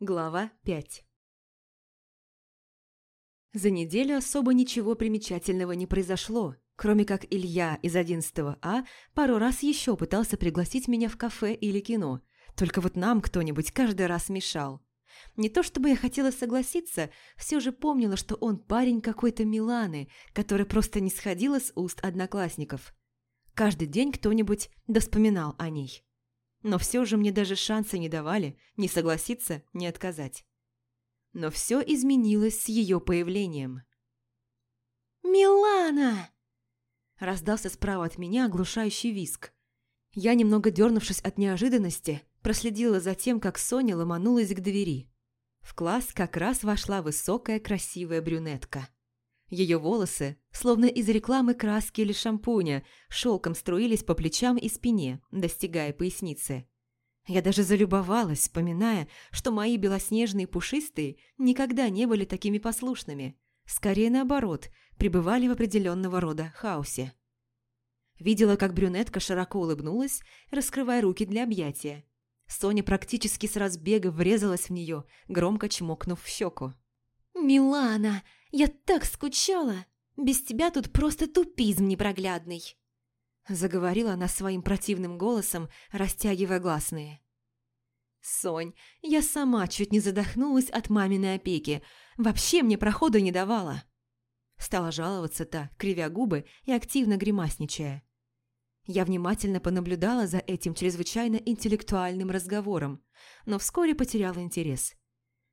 Глава 5 За неделю особо ничего примечательного не произошло, кроме как Илья из 11 А пару раз еще пытался пригласить меня в кафе или кино, только вот нам кто-нибудь каждый раз мешал. Не то чтобы я хотела согласиться, все же помнила, что он парень какой-то Миланы, который просто не сходила с уст одноклассников. Каждый день кто-нибудь доспоминал о ней. Но все же мне даже шанса не давали ни согласиться, ни отказать. Но все изменилось с ее появлением. «Милана!» Раздался справа от меня оглушающий виск. Я, немного дернувшись от неожиданности, проследила за тем, как Соня ломанулась к двери. В класс как раз вошла высокая красивая брюнетка. Ее волосы, словно из рекламы краски или шампуня, шелком струились по плечам и спине, достигая поясницы. Я даже залюбовалась, вспоминая, что мои белоснежные пушистые никогда не были такими послушными. Скорее наоборот, пребывали в определенного рода хаосе. Видела, как брюнетка широко улыбнулась, раскрывая руки для объятия. Соня практически с разбега врезалась в нее, громко чмокнув в щеку. «Милана, я так скучала! Без тебя тут просто тупизм непроглядный!» Заговорила она своим противным голосом, растягивая гласные. «Сонь, я сама чуть не задохнулась от маминой опеки. Вообще мне прохода не давала!» Стала жаловаться та, кривя губы и активно гримасничая. Я внимательно понаблюдала за этим чрезвычайно интеллектуальным разговором, но вскоре потеряла интерес.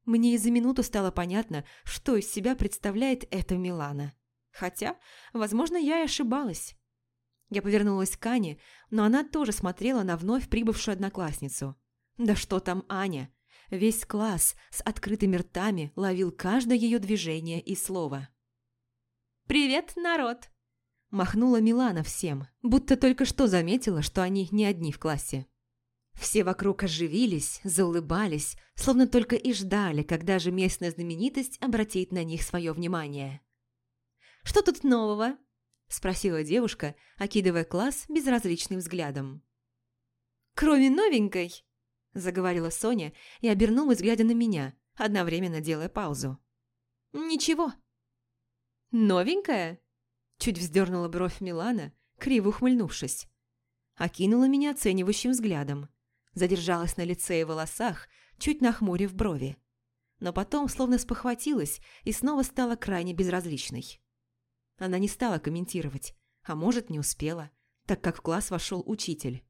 Мне и за минуту стало понятно, что из себя представляет эта Милана. Хотя, возможно, я и ошибалась. Я повернулась к Ане, но она тоже смотрела на вновь прибывшую одноклассницу. Да что там Аня? Весь класс с открытыми ртами ловил каждое ее движение и слово. «Привет, народ!» Махнула Милана всем, будто только что заметила, что они не одни в классе. Все вокруг оживились, заулыбались, словно только и ждали, когда же местная знаменитость обратит на них свое внимание. «Что тут нового?» – спросила девушка, окидывая класс безразличным взглядом. «Кроме новенькой?» – заговорила Соня и обернулась, глядя на меня, одновременно делая паузу. «Ничего». «Новенькая?» Чуть вздернула бровь Милана, криво ухмыльнувшись. Окинула меня оценивающим взглядом. Задержалась на лице и волосах, чуть нахмурив брови. Но потом словно спохватилась и снова стала крайне безразличной. Она не стала комментировать, а может, не успела, так как в класс вошел учитель.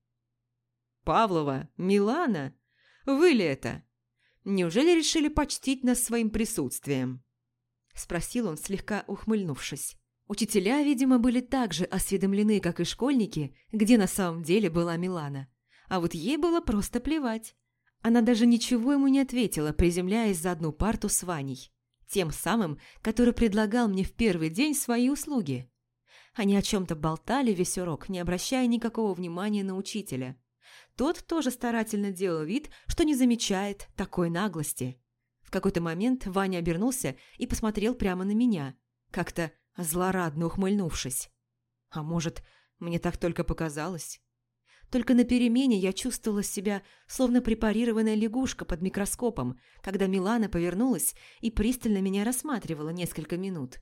«Павлова, Милана, вы ли это? Неужели решили почтить нас своим присутствием?» Спросил он, слегка ухмыльнувшись. Учителя, видимо, были так же осведомлены, как и школьники, где на самом деле была Милана. А вот ей было просто плевать. Она даже ничего ему не ответила, приземляясь за одну парту с Ваней. Тем самым, который предлагал мне в первый день свои услуги. Они о чем-то болтали весь урок, не обращая никакого внимания на учителя. Тот тоже старательно делал вид, что не замечает такой наглости. В какой-то момент Ваня обернулся и посмотрел прямо на меня. Как-то злорадно ухмыльнувшись. А может, мне так только показалось? Только на перемене я чувствовала себя, словно препарированная лягушка под микроскопом, когда Милана повернулась и пристально меня рассматривала несколько минут.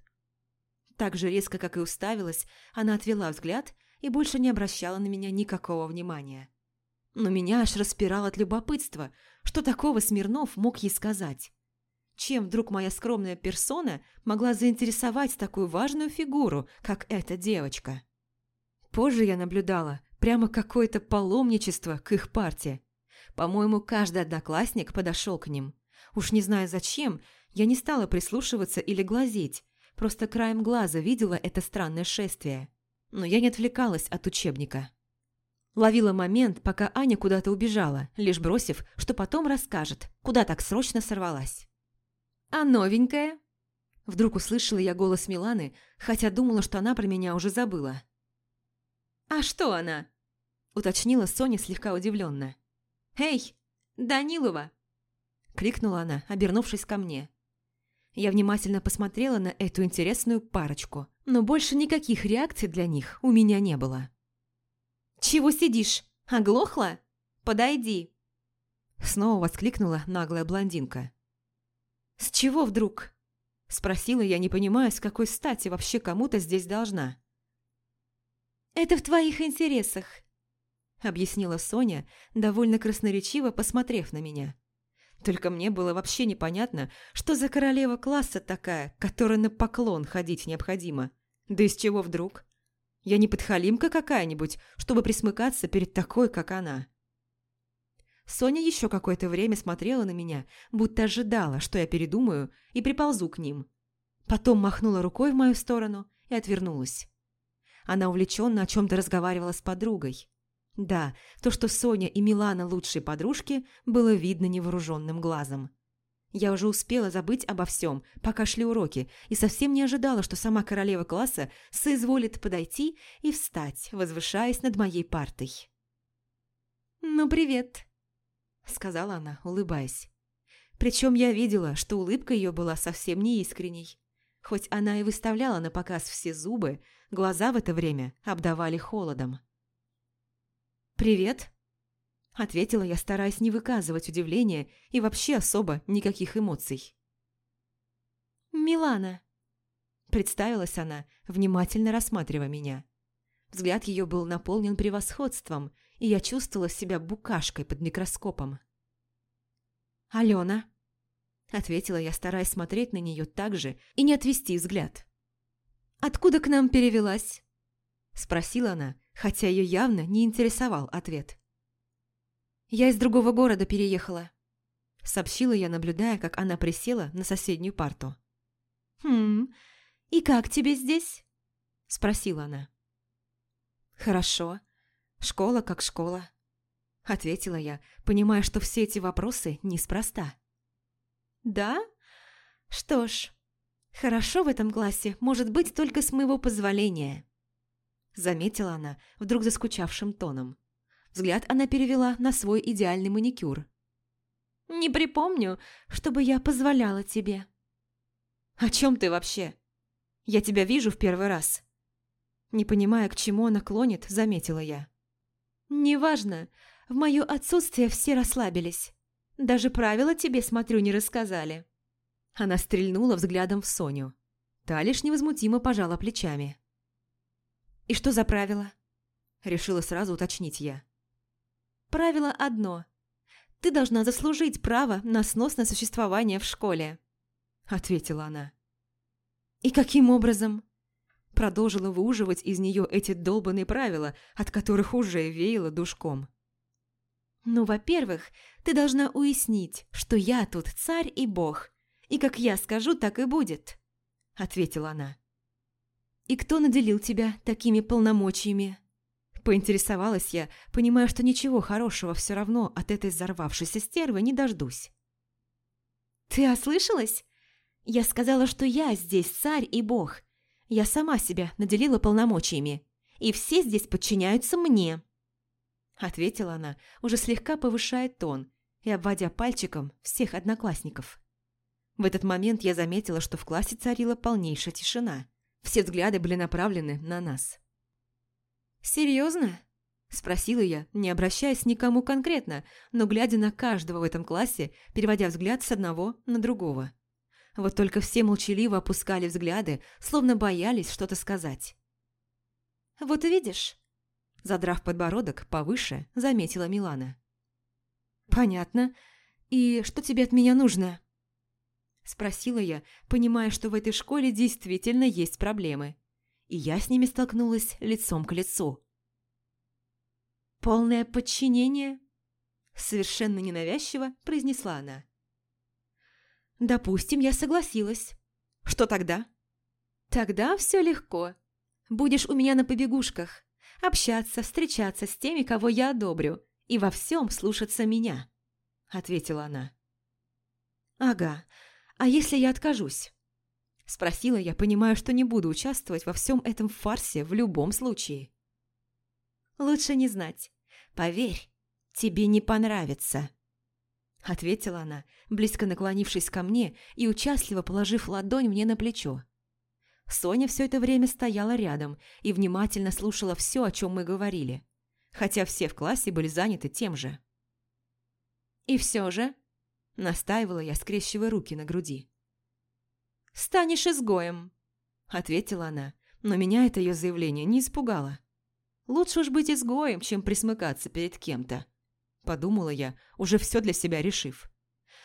Так же резко, как и уставилась, она отвела взгляд и больше не обращала на меня никакого внимания. Но меня аж распирало от любопытства, что такого Смирнов мог ей сказать. Чем вдруг моя скромная персона могла заинтересовать такую важную фигуру, как эта девочка? Позже я наблюдала прямо какое-то паломничество к их партии. По-моему, каждый одноклассник подошел к ним. Уж не знаю зачем, я не стала прислушиваться или глазеть, просто краем глаза видела это странное шествие. Но я не отвлекалась от учебника. Ловила момент, пока Аня куда-то убежала, лишь бросив, что потом расскажет, куда так срочно сорвалась. «А новенькая?» Вдруг услышала я голос Миланы, хотя думала, что она про меня уже забыла. «А что она?» Уточнила Соня слегка удивленно. «Эй, Данилова!» Крикнула она, обернувшись ко мне. Я внимательно посмотрела на эту интересную парочку, но больше никаких реакций для них у меня не было. «Чего сидишь? Оглохла? Подойди!» Снова воскликнула наглая блондинка. «С чего вдруг?» Спросила я, не понимая, с какой стати вообще кому-то здесь должна. «Это в твоих интересах», – объяснила Соня, довольно красноречиво посмотрев на меня. Только мне было вообще непонятно, что за королева класса такая, которой на поклон ходить необходимо. Да из чего вдруг? Я не подхалимка какая-нибудь, чтобы присмыкаться перед такой, как она. Соня еще какое-то время смотрела на меня, будто ожидала, что я передумаю и приползу к ним. Потом махнула рукой в мою сторону и отвернулась. Она увлеченно о чем-то разговаривала с подругой. Да, то, что Соня и Милана лучшие подружки, было видно невооруженным глазом. Я уже успела забыть обо всем, пока шли уроки, и совсем не ожидала, что сама королева класса соизволит подойти и встать, возвышаясь над моей партой. «Ну, привет!» – сказала она, улыбаясь. Причем я видела, что улыбка ее была совсем не искренней. Хоть она и выставляла на показ все зубы, глаза в это время обдавали холодом. «Привет», – ответила я, стараясь не выказывать удивления и вообще особо никаких эмоций. «Милана», – представилась она, внимательно рассматривая меня. Взгляд ее был наполнен превосходством, и я чувствовала себя букашкой под микроскопом. «Алена», – ответила я, стараясь смотреть на нее так же и не отвести взгляд. «Откуда к нам перевелась?» – спросила она, хотя ее явно не интересовал ответ. «Я из другого города переехала», – сообщила я, наблюдая, как она присела на соседнюю парту. «Хм, и как тебе здесь?» – спросила она. «Хорошо. Школа как школа», – ответила я, понимая, что все эти вопросы неспроста. «Да? Что ж, хорошо в этом классе может быть только с моего позволения», – заметила она вдруг заскучавшим тоном. Взгляд она перевела на свой идеальный маникюр. «Не припомню, чтобы я позволяла тебе». «О чем ты вообще? Я тебя вижу в первый раз». Не понимая, к чему она клонит, заметила я. «Неважно. В мое отсутствие все расслабились. Даже правила тебе, смотрю, не рассказали». Она стрельнула взглядом в Соню. Та лишь невозмутимо пожала плечами. «И что за правило?» Решила сразу уточнить я. «Правило одно. Ты должна заслужить право на сносное существование в школе», ответила она. «И каким образом?» продолжила выуживать из нее эти долбанные правила, от которых уже веяло душком. «Ну, во-первых, ты должна уяснить, что я тут царь и бог, и как я скажу, так и будет», — ответила она. «И кто наделил тебя такими полномочиями?» Поинтересовалась я, понимая, что ничего хорошего все равно от этой взорвавшейся стервы не дождусь. «Ты ослышалась? Я сказала, что я здесь царь и бог, я сама себя наделила полномочиями, и все здесь подчиняются мне», – ответила она, уже слегка повышая тон и обводя пальчиком всех одноклассников. В этот момент я заметила, что в классе царила полнейшая тишина. Все взгляды были направлены на нас. «Серьезно?» – спросила я, не обращаясь никому конкретно, но глядя на каждого в этом классе, переводя взгляд с одного на другого. Вот только все молчаливо опускали взгляды, словно боялись что-то сказать. «Вот видишь?» Задрав подбородок повыше, заметила Милана. «Понятно. И что тебе от меня нужно?» Спросила я, понимая, что в этой школе действительно есть проблемы. И я с ними столкнулась лицом к лицу. «Полное подчинение?» Совершенно ненавязчиво произнесла она. Допустим, я согласилась. Что тогда? Тогда все легко. Будешь у меня на побегушках. Общаться, встречаться с теми, кого я одобрю. И во всем слушаться меня. Ответила она. Ага. А если я откажусь? Спросила я, понимая, что не буду участвовать во всем этом фарсе в любом случае. Лучше не знать. Поверь, тебе не понравится. – ответила она, близко наклонившись ко мне и участливо положив ладонь мне на плечо. Соня все это время стояла рядом и внимательно слушала все, о чем мы говорили, хотя все в классе были заняты тем же. И все же, настаивала я, скрещивая руки на груди. «Станешь изгоем», – ответила она, но меня это ее заявление не испугало. «Лучше уж быть изгоем, чем присмыкаться перед кем-то», – подумала я, уже все для себя решив.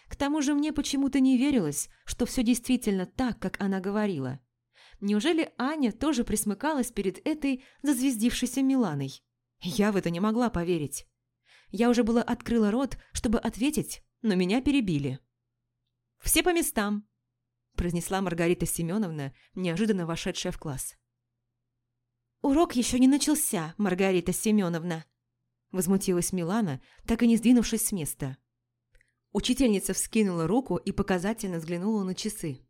К тому же мне почему-то не верилось, что все действительно так, как она говорила. Неужели Аня тоже присмыкалась перед этой зазвездившейся Миланой? Я в это не могла поверить. Я уже была открыла рот, чтобы ответить, но меня перебили. «Все по местам», – произнесла Маргарита Семеновна, неожиданно вошедшая в класс. «Урок еще не начался, Маргарита Семеновна», – возмутилась Милана, так и не сдвинувшись с места. Учительница вскинула руку и показательно взглянула на часы.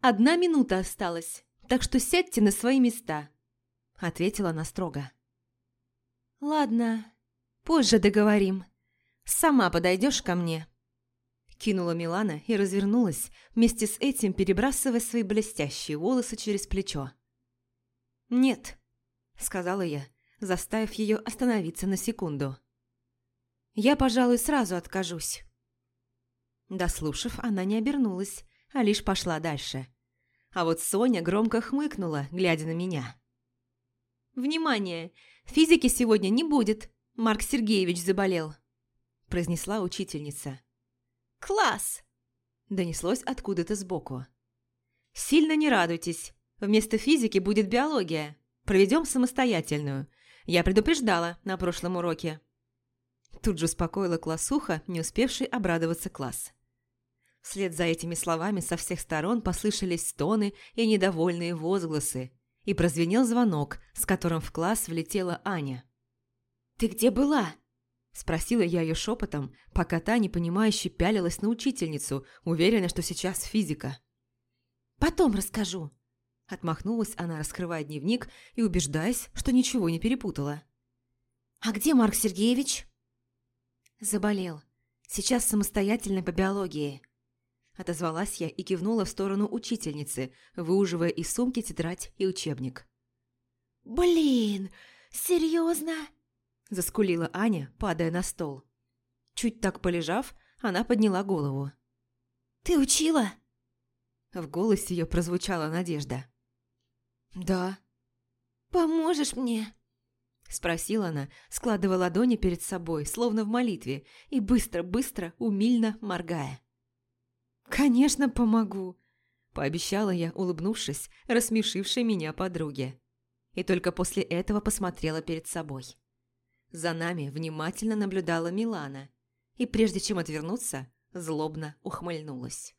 «Одна минута осталась, так что сядьте на свои места», – ответила она строго. «Ладно, позже договорим. Сама подойдешь ко мне?» Кинула Милана и развернулась, вместе с этим перебрасывая свои блестящие волосы через плечо. «Нет», – сказала я, заставив ее остановиться на секунду. «Я, пожалуй, сразу откажусь». Дослушав, она не обернулась, а лишь пошла дальше. А вот Соня громко хмыкнула, глядя на меня. «Внимание! Физики сегодня не будет. Марк Сергеевич заболел», – произнесла учительница. «Класс!» – донеслось откуда-то сбоку. «Сильно не радуйтесь. Вместо физики будет биология. Проведем самостоятельную. Я предупреждала на прошлом уроке». Тут же успокоила классуха, не успевший обрадоваться класс. Вслед за этими словами со всех сторон послышались стоны и недовольные возгласы, и прозвенел звонок, с которым в класс влетела Аня. «Ты где была?» – спросила я ее шепотом, пока та непонимающе пялилась на учительницу, уверена, что сейчас физика. «Потом расскажу», – отмахнулась она, раскрывая дневник и убеждаясь, что ничего не перепутала. «А где Марк Сергеевич?» «Заболел. Сейчас самостоятельно по биологии», Отозвалась я и кивнула в сторону учительницы, выуживая из сумки тетрадь и учебник. «Блин, серьезно?» Заскулила Аня, падая на стол. Чуть так полежав, она подняла голову. «Ты учила?» В голосе ее прозвучала надежда. «Да». «Поможешь мне?» Спросила она, складывая ладони перед собой, словно в молитве, и быстро-быстро, умильно моргая. «Конечно, помогу», – пообещала я, улыбнувшись, рассмешившей меня подруге. И только после этого посмотрела перед собой. За нами внимательно наблюдала Милана, и прежде чем отвернуться, злобно ухмыльнулась.